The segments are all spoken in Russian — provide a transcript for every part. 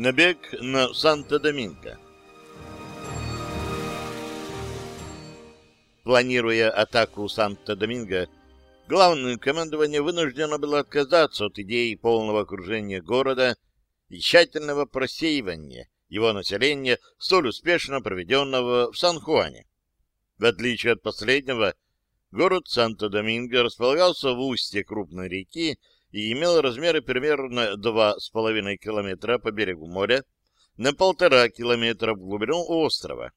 Набег на Санто-Доминго. Планируя атаку Санто-Доминго, главное командование вынуждено было отказаться от идеи полного окружения города и тщательного просеивания его населения, столь успешно проведенного в Сан-Хуане. В отличие от последнего, город Санто-Доминго располагался в устье крупной реки и имел размеры примерно 2,5 километра по берегу моря на полтора километра в глубину острова.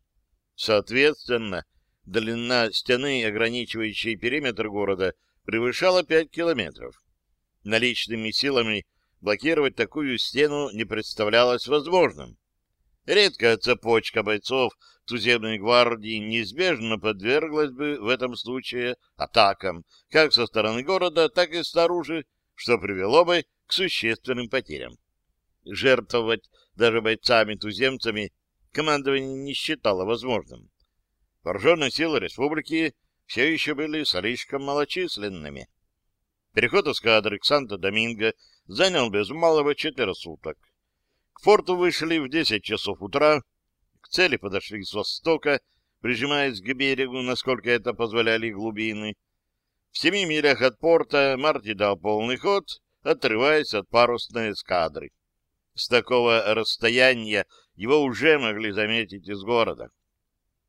Соответственно, длина стены, ограничивающей периметр города, превышала 5 километров. Наличными силами блокировать такую стену не представлялось возможным. Редкая цепочка бойцов туземной гвардии неизбежно подверглась бы в этом случае атакам как со стороны города, так и снаружи, что привело бы к существенным потерям. Жертвовать даже бойцами-туземцами командование не считало возможным. Вооруженные силы республики все еще были слишком малочисленными. Переход эскадры к Санто-Доминго занял без малого четверо суток. К форту вышли в 10 часов утра, к цели подошли с востока, прижимаясь к берегу, насколько это позволяли глубины. В семи милях от порта Марти дал полный ход, отрываясь от парусной эскадры. С такого расстояния его уже могли заметить из города.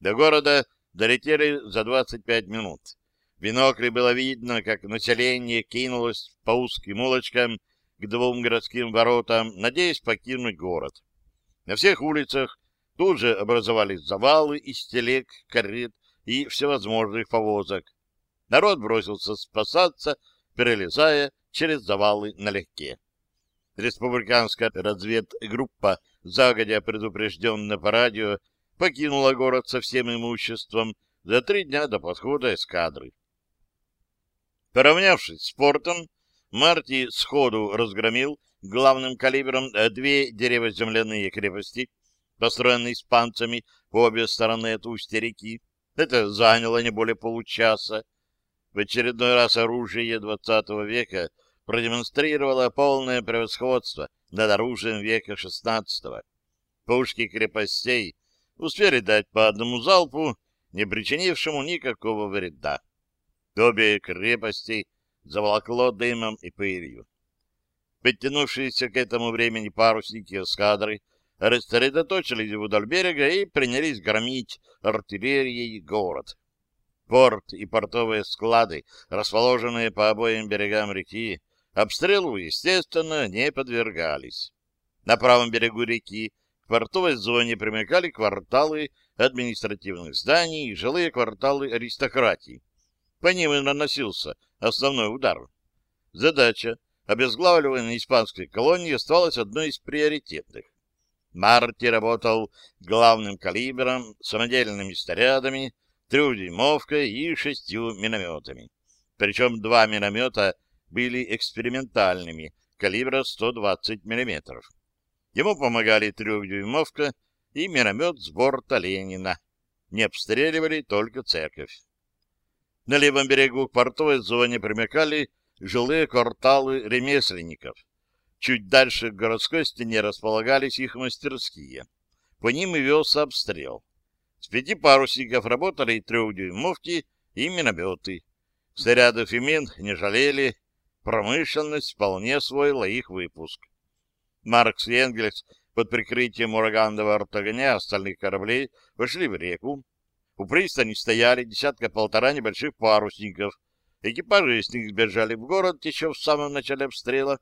До города долетели за 25 минут. В бинокле было видно, как население кинулось по узким улочкам к двум городским воротам, надеясь покинуть город. На всех улицах тут же образовались завалы из телег, карет и всевозможных повозок. Народ бросился спасаться, перелезая через завалы налегке. Республиканская разведгруппа, загодя предупрежденная по радио, покинула город со всем имуществом за три дня до подхода эскадры. Поравнявшись с портом, Марти сходу разгромил главным калибром две деревоземляные крепости, построенные испанцами по обе стороны от устья реки. Это заняло не более получаса. В очередной раз оружие XX века продемонстрировало полное превосходство над оружием века XVI. Пушки крепостей успели дать по одному залпу, не причинившему никакого вреда. Обе крепости заволокло дымом и пылью. Подтянувшиеся к этому времени парусники эскадры рассредоточились вдоль берега и принялись громить артиллерией город. Порт и портовые склады, расположенные по обоим берегам реки, обстрелу, естественно, не подвергались. На правом берегу реки к портовой зоне примыкали кварталы административных зданий и жилые кварталы аристократии. По ним и наносился основной удар. Задача обезглавливания испанской колонии осталась одной из приоритетных. Марти работал главным калибром, самодельными снарядами, трехдюймовкой и шестью минометами. Причем два миномета были экспериментальными, калибра 120 мм. Ему помогали трехдюймовка и миномет с борта Ленина. Не обстреливали только церковь. На левом берегу к портовой зоне примыкали жилые кварталы ремесленников. Чуть дальше к городской стене располагались их мастерские. По ним и велся обстрел. С парусников работали трехдюймовки и минометы. Снарядов и мин не жалели, промышленность вполне освоила их выпуск. Маркс и Энгельс под прикрытием ураганного артогоня остальных кораблей вошли в реку, у пристани стояли десятка-полтора небольших парусников. Экипажи из них сбежали в город еще в самом начале обстрела.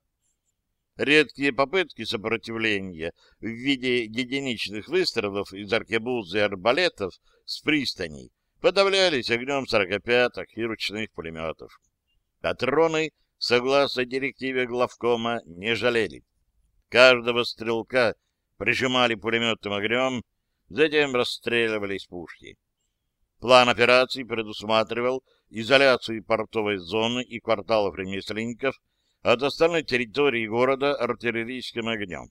Редкие попытки сопротивления в виде единичных выстрелов из аркебуз и арбалетов с пристаней подавлялись огнем сорокопяток и ручных пулеметов. Патроны, согласно директиве главкома, не жалели. Каждого стрелка прижимали пулеметным огнем, затем расстреливали из пушки. План операции предусматривал изоляцию портовой зоны и кварталов ремесленников от остальной территории города артиллерийским огнем.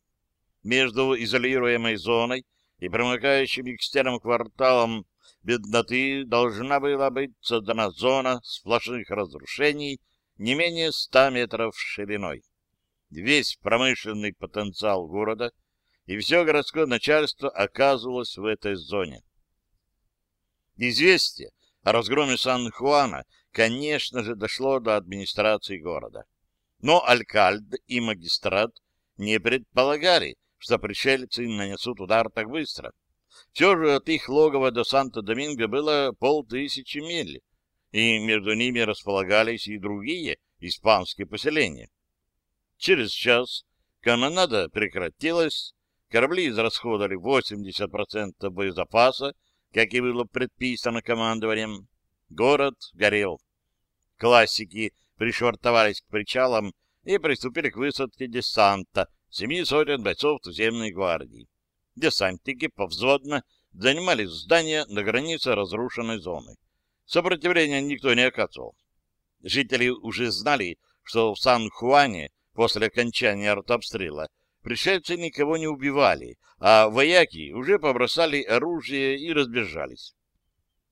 Между изолируемой зоной и примыкающими к стенам кварталом бедноты должна была быть создана зона сплошных разрушений не менее 100 метров шириной. Весь промышленный потенциал города и все городское начальство оказывалось в этой зоне. Известие о разгроме Сан-Хуана, конечно же, дошло до администрации города. Но Алькальд и магистрат не предполагали, что пришельцы нанесут удар так быстро. Все же от их логова до Санто-Доминго было полтысячи миль, и между ними располагались и другие испанские поселения. Через час канонада прекратилась, корабли израсходовали 80% боезапаса, как и было предписано командованием. Город горел. Классики пришвартовались к причалам и приступили к высадке десанта семи сотен бойцов туземной гвардии. Десантники повзводно занимали здания на границе разрушенной зоны. Сопротивления никто не оказывал. Жители уже знали, что в Сан-Хуане после окончания артобстрела пришельцы никого не убивали, а вояки уже побросали оружие и разбежались.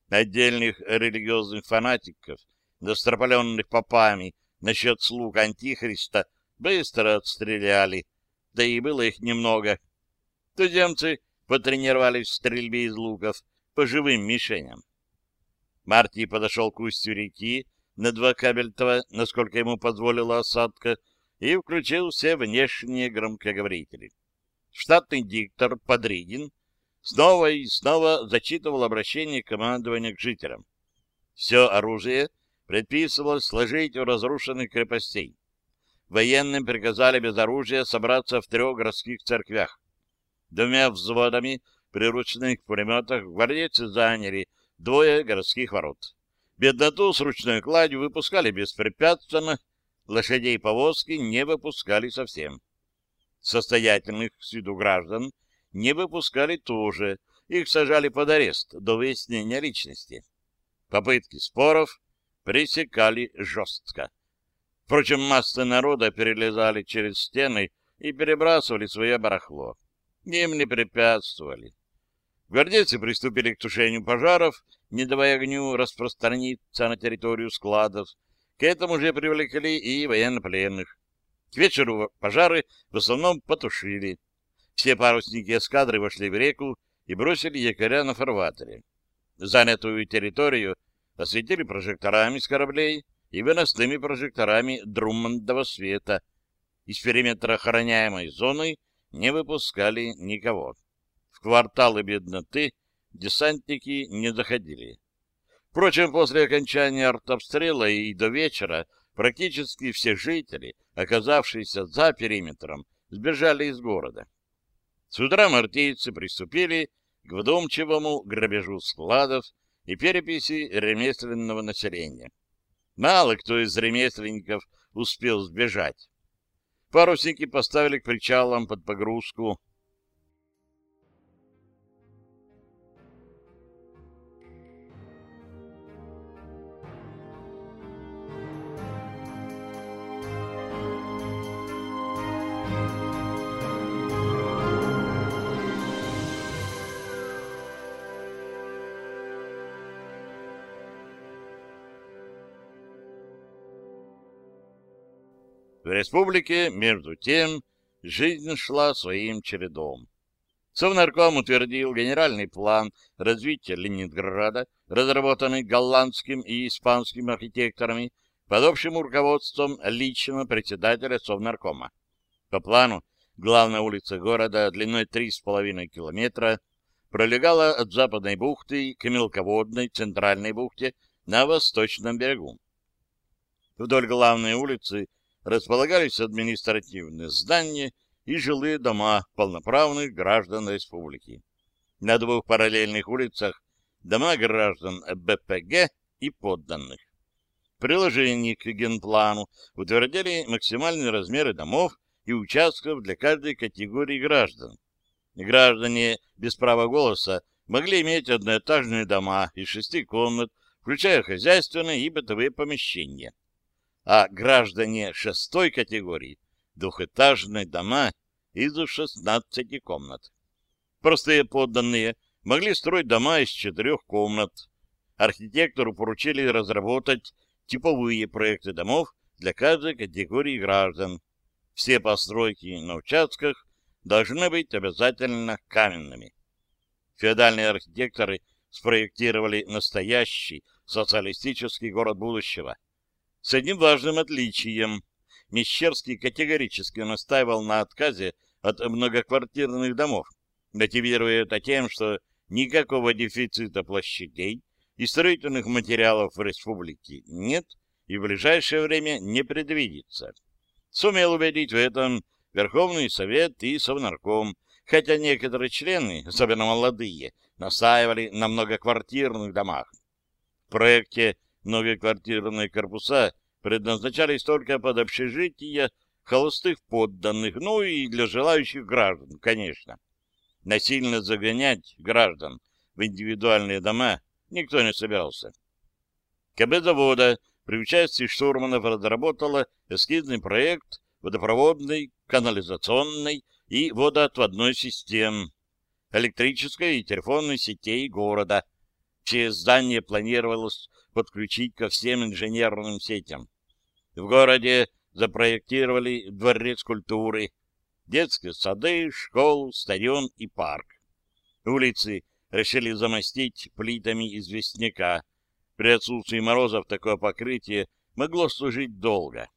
Отдельных религиозных фанатиков, достропаленных попами насчет слуг Антихриста, быстро отстреляли, да и было их немного. Туземцы потренировались в стрельбе из луков по живым мишеням. Марти подошел к устью реки на два кабельтова, насколько ему позволила осадка, и включил все внешние громкоговорители. Штатный диктор Подридин снова и снова зачитывал обращение командования к жителям. Все оружие предписывалось сложить у разрушенных крепостей. Военным приказали без оружия собраться в трех городских церквях. Двумя взводами при ручных пулеметах гвардейцы заняли двое городских ворот. Бедноту с ручной кладью выпускали беспрепятственно, лошадей повозки не выпускали совсем. Состоятельных с виду граждан не выпускали тоже, их сажали под арест до выяснения личности. Попытки споров пресекали жестко. Впрочем, массы народа перелезали через стены и перебрасывали свое барахло. Им не препятствовали. Гвардейцы приступили к тушению пожаров, не давая огню распространиться на территорию складов, к этому же привлекли и военнопленных. К вечеру пожары в основном потушили. Все парусники эскадры вошли в реку и бросили якоря на фарватере. Занятую территорию осветили прожекторами с кораблей и выносными прожекторами Друммондова света. Из периметра охраняемой зоны не выпускали никого. В кварталы бедноты десантники не заходили. Впрочем, после окончания артобстрела и до вечера практически все жители, оказавшиеся за периметром, сбежали из города. С утра мартийцы приступили к вдумчивому грабежу складов и переписи ремесленного населения. Мало кто из ремесленников успел сбежать. Парусники поставили к причалам под погрузку республике, между тем, жизнь шла своим чередом. Совнарком утвердил генеральный план развития Ленинграда, разработанный голландским и испанским архитекторами под общим руководством лично председателя Совнаркома. По плану, главная улица города длиной 3,5 километра пролегала от западной бухты к мелководной центральной бухте на восточном берегу. Вдоль главной улицы располагались административные здания и жилые дома полноправных граждан республики. На двух параллельных улицах дома граждан БПГ и подданных. В приложении к генплану утвердили максимальные размеры домов и участков для каждой категории граждан. Граждане без права голоса могли иметь одноэтажные дома из шести комнат, включая хозяйственные и бытовые помещения а граждане шестой категории — двухэтажные дома из 16 комнат. Простые подданные могли строить дома из четырех комнат. Архитектору поручили разработать типовые проекты домов для каждой категории граждан. Все постройки на участках должны быть обязательно каменными. Феодальные архитекторы спроектировали настоящий социалистический город будущего. С одним важным отличием. Мещерский категорически настаивал на отказе от многоквартирных домов, мотивируя это тем, что никакого дефицита площадей и строительных материалов в республике нет и в ближайшее время не предвидится. Сумел убедить в этом Верховный Совет и Совнарком, хотя некоторые члены, особенно молодые, настаивали на многоквартирных домах. В проекте многоквартирные корпуса предназначались только под общежития холостых подданных, ну и для желающих граждан, конечно. Насильно загонять граждан в индивидуальные дома никто не собирался. КБ завода при участии штурманов разработала эскизный проект водопроводной, канализационной и водоотводной систем, электрической и телефонной сетей города, чье здание планировалось подключить ко всем инженерным сетям. В городе запроектировали дворец культуры, детские сады, школу, стадион и парк. Улицы решили замостить плитами известняка. При отсутствии морозов такое покрытие могло служить долго.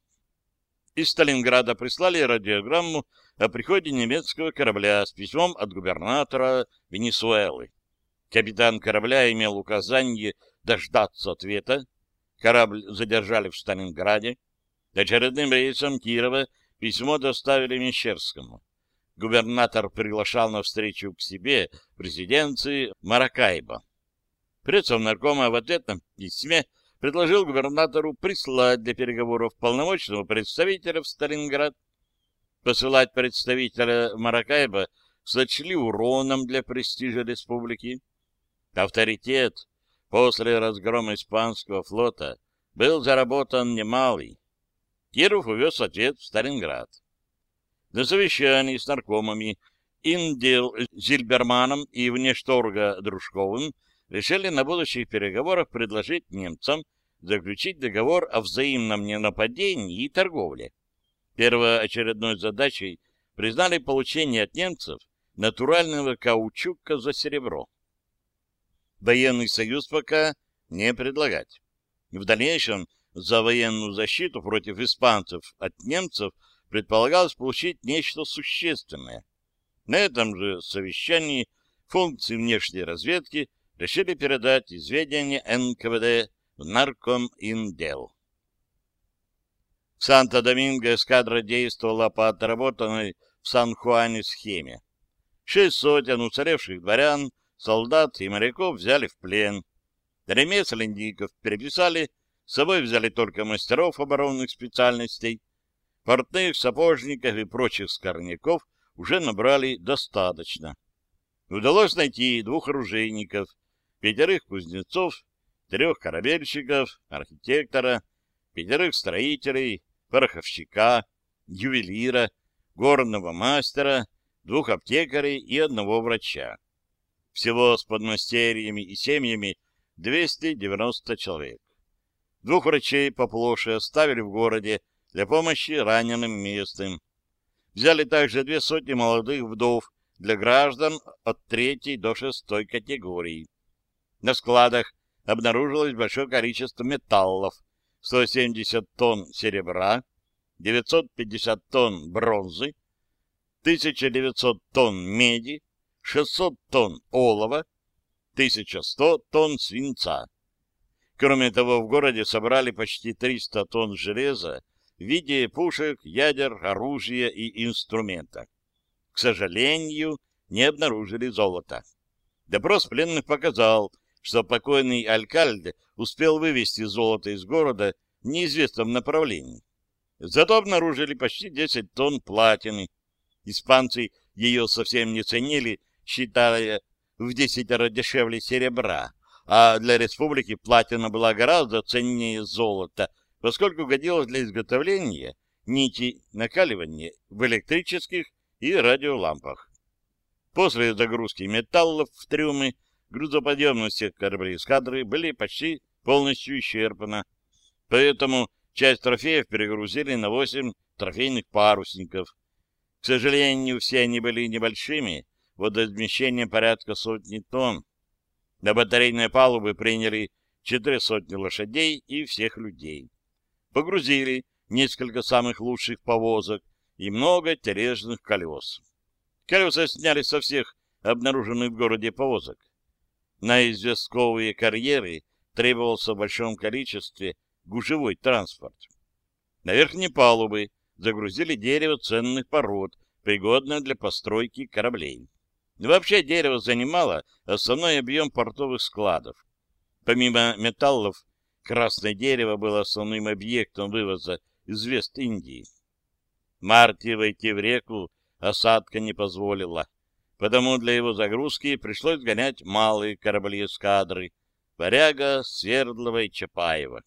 Из Сталинграда прислали радиограмму о приходе немецкого корабля с письмом от губернатора Венесуэлы. Капитан корабля имел указание дождаться ответа. Корабль задержали в Сталинграде. Очередным рейсом Кирова письмо доставили Мещерскому губернатор приглашал на встречу к себе в резиденции Маракайбо. Предсовнаркома в ответном письме предложил губернатору прислать для переговоров полномочного представителя в Сталинград. Посылать представителя Маракайбо сочли уроном для престижа республики. Авторитет после разгрома испанского флота был заработан немалый. Киров увез ответ в Сталинград. На совещании с наркомами Индел Зильберманом и Внешторга Дружковым решили на будущих переговорах предложить немцам заключить договор о взаимном ненападении и торговле. Первоочередной задачей признали получение от немцев натурального каучука за серебро. Военный союз пока не предлагать. В дальнейшем за военную защиту против испанцев от немцев предполагалось получить нечто существенное. На этом же совещании функции внешней разведки решили передать из ведения НКВД в Наркоминдел. В Санто-Доминго эскадра действовала по отработанной в Сан-Хуане схеме. Шесть сотен уцелевших дворян, солдат и моряков взяли в плен. Ремесленников переписали, с собой взяли только мастеров оборонных специальностей, Портных, сапожников и прочих скорняков уже набрали достаточно. Удалось найти двух оружейников, пятерых кузнецов, трех корабельщиков, архитектора, пятерых строителей, пороховщика, ювелира, горного мастера, двух аптекарей и одного врача. Всего с подмастерьями и семьями 290 человек. Двух врачей поплоше оставили в городе для помощи раненым местным. Взяли также две сотни молодых вдов для граждан от третьей до шестой категории. На складах обнаружилось большое количество металлов, 170 тонн серебра, 950 тонн бронзы, 1900 тонн меди, 600 тонн олова, 1100 тонн свинца. Кроме того, в городе собрали почти 300 тонн железа в виде пушек, ядер, оружия и инструмента. К сожалению, не обнаружили золота. Допрос пленных показал, что покойный Алькальде успел вывести золото из города в неизвестном направлении. Зато обнаружили почти 10 тонн платины. Испанцы ее совсем не ценили, считая в десятеро дешевле серебра, а для республики платина была гораздо ценнее золота — поскольку годилось для изготовления нити накаливания в электрических и радиолампах. После загрузки металлов в трюмы грузоподъемности кораблей эскадры были почти полностью исчерпаны, поэтому часть трофеев перегрузили на 8 трофейных парусников. К сожалению, все они были небольшими, водоизмещением порядка сотни тонн. На батарейные палубы приняли четыре сотни лошадей и всех людей. Погрузили несколько самых лучших повозок и много тележных колес. Колеса сняли со всех обнаруженных в городе повозок. На известковые карьеры требовался в большом количестве гужевой транспорт. На верхней палубы загрузили дерево ценных пород, пригодное для постройки кораблей. Вообще дерево занимало основной объем портовых складов. Помимо металлов, красное дерево было основным объектом вывоза из Вест-Индии. Марти войти в реку осадка не позволила, потому для его загрузки пришлось гонять малые корабли эскадры «Варяга», «Свердлова» и «Чапаева».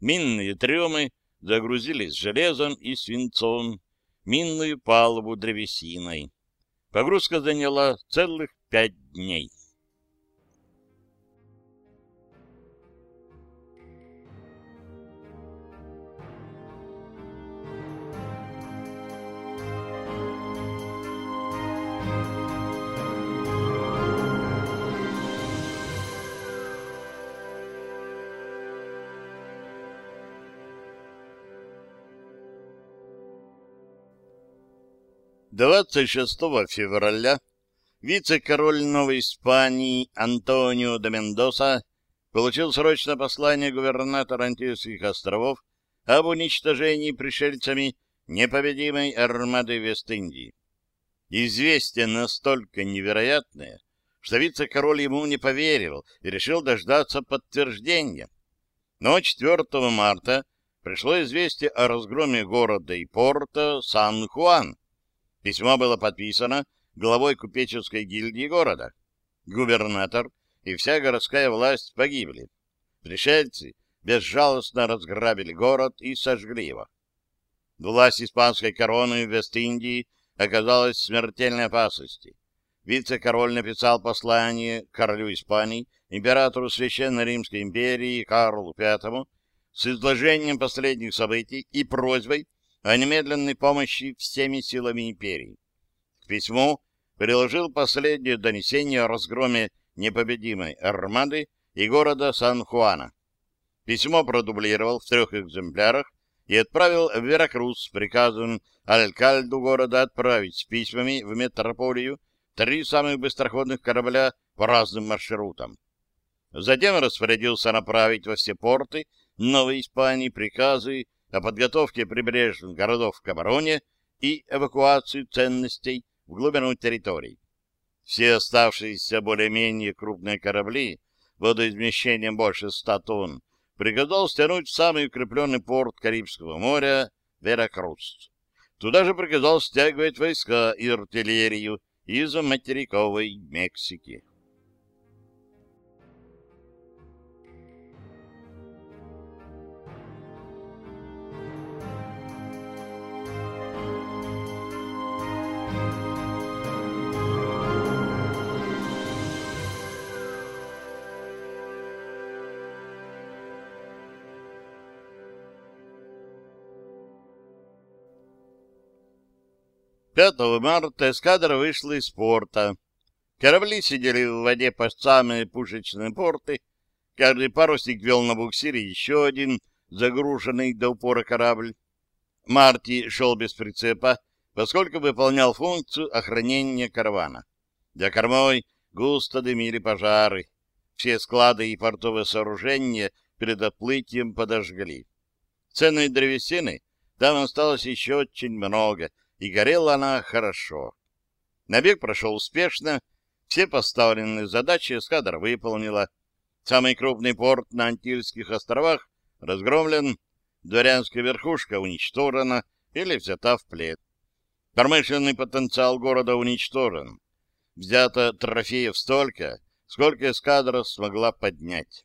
Минные трюмы загрузились железом и свинцом, минную палубу древесиной. Погрузка заняла целых пять дней. 26 февраля вице-король Новой Испании Антонио де Мендоса получил срочное послание губернатора Антильских островов об уничтожении пришельцами непобедимой армады Вест-Индии. Известие настолько невероятное, что вице-король ему не поверил и решил дождаться подтверждения. Но 4 марта пришло известие о разгроме города и порта Сан-Хуан, Письмо было подписано главой купеческой гильдии города. Губернатор и вся городская власть погибли. Пришельцы безжалостно разграбили город и сожгли его. Власть испанской короны в Вест-Индии оказалась в смертельной опасности. Вице-король написал послание королю Испании, императору Священной Римской империи Карлу V с изложением последних событий и просьбой о немедленной помощи всеми силами империи. К письму приложил последнее донесение о разгроме непобедимой армады и города Сан-Хуана. Письмо продублировал в трех экземплярах и отправил в Веракрус с приказом алькальду города отправить с письмами в метрополию три самых быстроходных корабля по разным маршрутам. Затем распорядился направить во все порты Новой Испании приказы о подготовке прибрежных городов к обороне и эвакуации ценностей в глубину территорий. Все оставшиеся более-менее крупные корабли водоизмещением больше 100 тонн приказал стянуть в самый укрепленный порт Карибского моря Веракрус. Туда же приказал стягивать войска и артиллерию из материковой Мексики. 5 марта эскадра вышла из порта. Корабли сидели в воде по самые пушечные порты. Каждый парусник вел на буксире еще один загруженный до упора корабль. Марти шел без прицепа, поскольку выполнял функцию охранения каравана. За кормой густо дымили пожары. Все склады и портовые сооружения перед отплытием подожгли. Ценной древесины там осталось еще очень много — и горела она хорошо. Набег прошел успешно, все поставленные задачи эскадра выполнила. Самый крупный порт на Антильских островах разгромлен, дворянская верхушка уничтожена или взята в плен. Промышленный потенциал города уничтожен. Взято трофеев столько, сколько эскадра смогла поднять.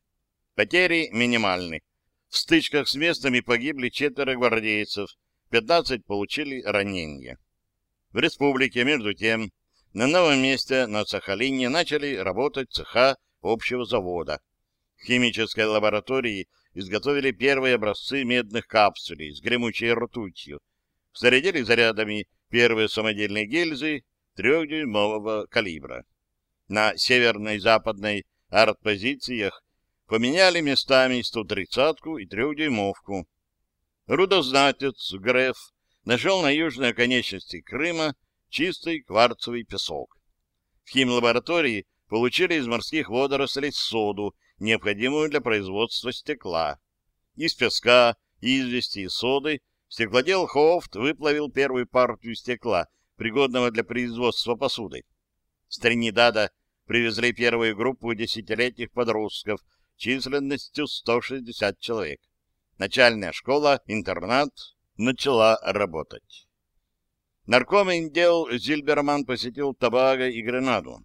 Потери минимальны. В стычках с местными погибли четверо гвардейцев, 15 получили ранения. В республике, между тем, на новом месте на Сахалине начали работать цеха общего завода. В химической лаборатории изготовили первые образцы медных капсулей с гремучей ртутью, снарядили зарядами первые самодельные гильзы трехдюймового калибра. На северной и западной артпозициях поменяли местами 130-ку и трехдюймовку. Рудознатец Греф нашел на южной оконечности Крыма чистый кварцевый песок. В химлаборатории получили из морских водорослей соду, необходимую для производства стекла. Из песка, извести и соды стеклодел Хофт выплавил первую партию стекла, пригодного для производства посуды. С Тринидада привезли первую группу десятилетних подростков численностью 160 человек. Начальная школа-интернат начала работать. Нарком дел Зильберман посетил Табаго и Гренаду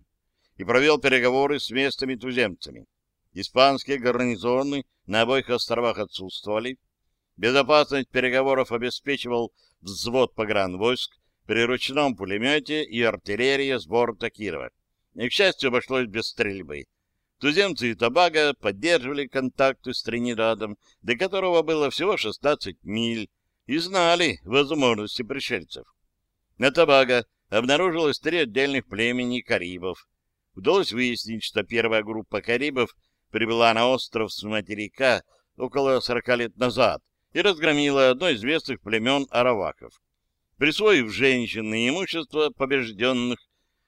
и провел переговоры с местными туземцами. Испанские гарнизоны на обоих островах отсутствовали. Безопасность переговоров обеспечивал взвод погранвойск при ручном пулемете и артиллерия с борта Кирова. И, к счастью, обошлось без стрельбы. Туземцы и Табаго поддерживали контакты с Тринидадом, до которого было всего 16 миль, и знали возможности пришельцев. На Табаго обнаружилось три отдельных племени карибов. Удалось выяснить, что первая группа карибов прибыла на остров с материка около 40 лет назад и разгромила одно из известных племен араваков. Присвоив женщин и имущество побежденных,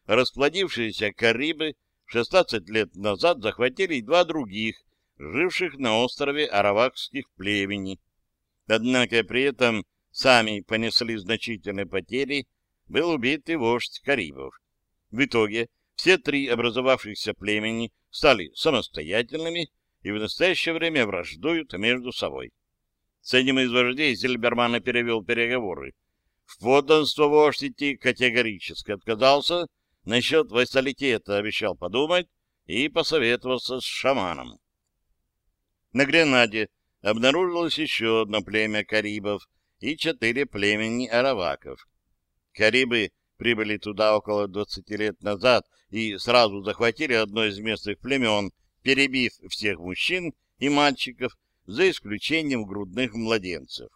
расплодившиеся карибы 16 лет назад захватили два других, живших на острове аравакских племени. Однако при этом сами понесли значительные потери, был убит и вождь Карибов. В итоге все три образовавшихся племени стали самостоятельными и в настоящее время враждуют между собой. С одним из вождей Зильбермана перевел переговоры. В подданство вождь идти категорически отказался, насчет вассалитета обещал подумать и посоветоваться с шаманом. На Гренаде обнаружилось еще одно племя карибов и четыре племени араваков. Карибы прибыли туда около 20 лет назад и сразу захватили одно из местных племен, перебив всех мужчин и мальчиков, за исключением грудных младенцев.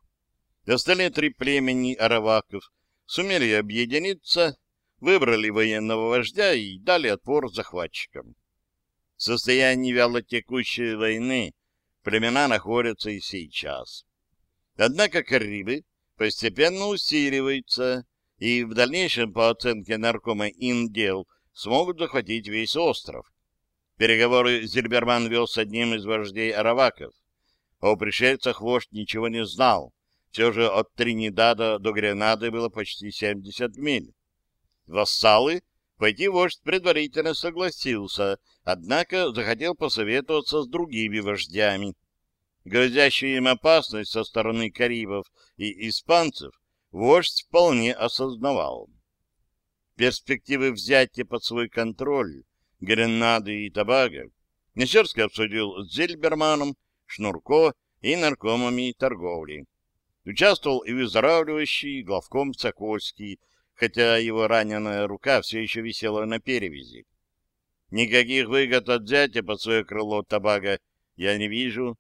Остальные три племени араваков сумели объединиться, выбрали военного вождя и дали отпор захватчикам. В состоянии вялотекущей войны племена находятся и сейчас. Однако карибы постепенно усиливаются, и в дальнейшем, по оценке наркома Индел, смогут захватить весь остров. Переговоры Зильберман вел с одним из вождей араваков. О пришельцах вождь ничего не знал. Все же от Тринидада до Гренады было почти 70 миль. Вассалы пойти вождь предварительно согласился, однако захотел посоветоваться с другими вождями. Грозящую им опасность со стороны карибов и испанцев вождь вполне осознавал. Перспективы взятия под свой контроль Гренады и Табага Несерский обсудил с Зельберманом, Шнурко и наркомами торговли. Участвовал и выздоравливающий главком Цокольский, хотя его раненая рука все еще висела на перевязи. Никаких выгод от взятия под свое крыло Табага я не вижу.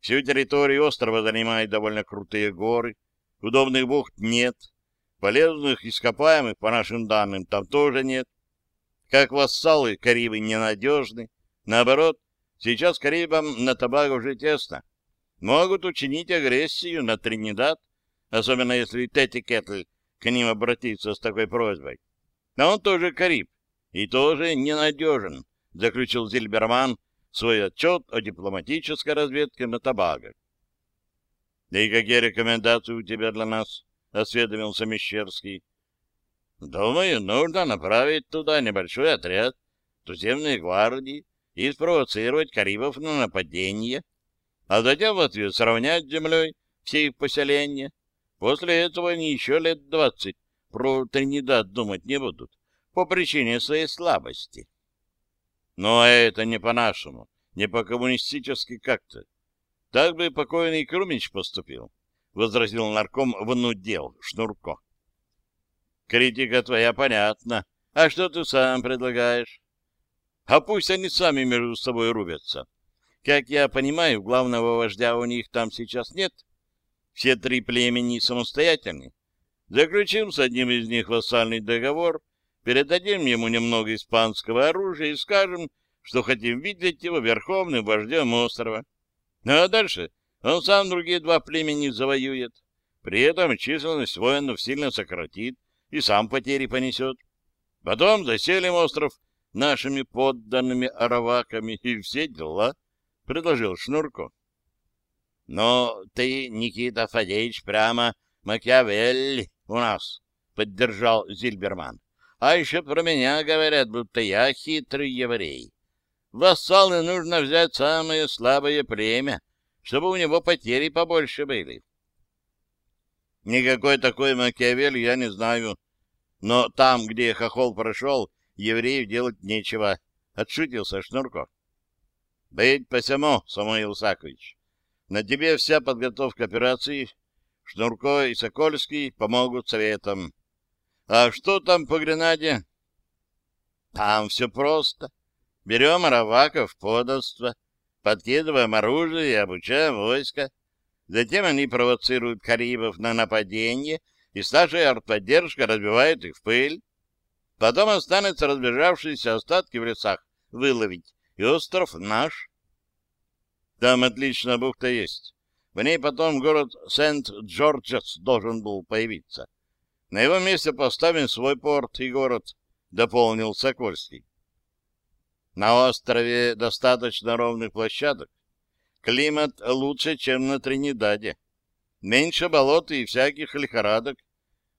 Всю территорию острова занимают довольно крутые горы, Удобных бухт нет. Полезных ископаемых, по нашим данным, там тоже нет. Как вассалы, Карибы ненадежны. Наоборот, сейчас Карибам на Табаго уже тесно. Могут учинить агрессию на Тринидад, особенно если Тетти Кетль к ним обратится с такой просьбой. Но он тоже Кариб и тоже ненадежен, заключил Зильберман свой отчет о дипломатической разведке на Табаго. — Да и какие рекомендации у тебя для нас? — осведомился Мещерский. — Думаю, нужно направить туда небольшой отряд туземной гвардии и спровоцировать Карибов на нападение, а затем в ответ сравнять с землей все их поселения. После этого они еще лет двадцать про Тринидад думать не будут по причине своей слабости. Но это не по-нашему, не по-коммунистически как-то. Так бы покойный Крумич поступил, — возразил нарком внудел Шнурко. — Критика твоя понятна. А что ты сам предлагаешь? — А пусть они сами между собой рубятся. Как я понимаю, главного вождя у них там сейчас нет. Все три племени самостоятельны. Заключим с одним из них вассальный договор, передадим ему немного испанского оружия и скажем, что хотим видеть его верховным вождем острова. Ну а дальше он сам другие два племени завоюет. При этом численность воинов сильно сократит и сам потери понесет. Потом заселим остров нашими подданными араваками и все дела, — предложил Шнурко. — Но ты, Никита Фадеевич, прямо Макиавелли у нас, — поддержал Зильберман. — А еще про меня говорят, будто я хитрый еврей. Вассалы нужно взять самое слабое племя, чтобы у него потери побольше были. Никакой такой Макиавелли я не знаю, но там, где хохол прошел, евреев делать нечего, — отшутился Шнурков. — Быть посему, Самуил Сакович. На тебе вся подготовка операции. Шнурко и Сокольский помогут советам. А что там по Гренаде? Там все просто. Берем араваков подоство, подкидываем оружие и обучаем войско. Затем они провоцируют карибов на нападение, и с нашей артподдержкой разбивают их в пыль. Потом останутся разбежавшиеся остатки в лесах выловить, и остров наш. Там отличная бухта есть. В ней потом город Сент-Джорджес должен был появиться. На его месте поставим свой порт и город, — дополнил Сокольский. На острове достаточно ровных площадок, Климат лучше, чем на Тринидаде. Меньше болот и всяких лихорадок.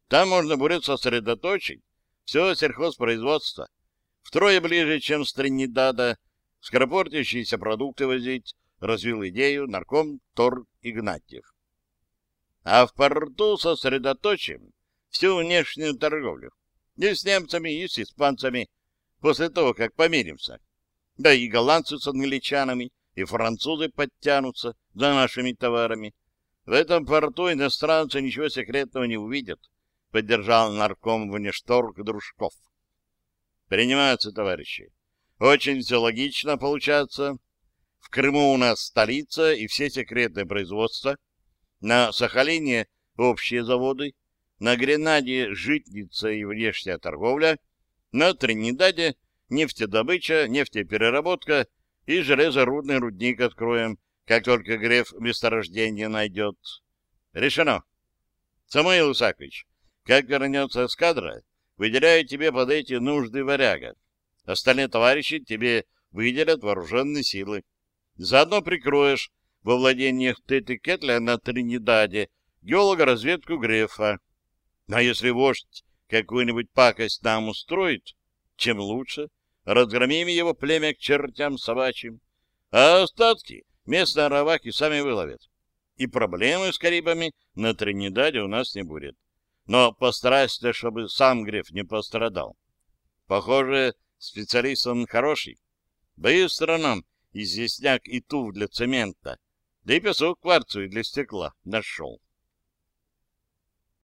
Там можно будет сосредоточить все сельхозпроизводство. Втрое ближе, чем с Тринидада, скоропортящиеся продукты возить, развил идею нарком Тор Игнатьев. А в порту сосредоточим всю внешнюю торговлю. И с немцами, и с испанцами, после того, как помиримся. Да и голландцы с англичанами, и французы подтянутся за нашими товарами. В этом порту иностранцы ничего секретного не увидят, — поддержал нарком внешторг Дружков. Принимаются, товарищи. Очень все логично получается. В Крыму у нас столица и все секретные производства. На Сахалине общие заводы. На Гренаде житница и внешняя торговля. На Тринидаде нефтедобыча, нефтепереработка — и железорудный рудник откроем, как только Греф месторождение найдет. Решено. Самуил Исаакович, как вернется эскадра, выделяю тебе под эти нужды варяга. Остальные товарищи тебе выделят вооруженные силы. Заодно прикроешь во владениях Теты Кетля на Тринидаде геолого-разведку Грефа. А если вождь какую-нибудь пакость нам устроит, чем лучше — разгромим его племя к чертям собачьим, а остатки местные араваки сами выловят. И проблемы с карибами на Тринидаде у нас не будет. Но постарайся, чтобы сам Греф не пострадал. Похоже, специалист он хороший. Быстро нам известняк и туф для цемента, да и песок кварцевый для стекла нашел.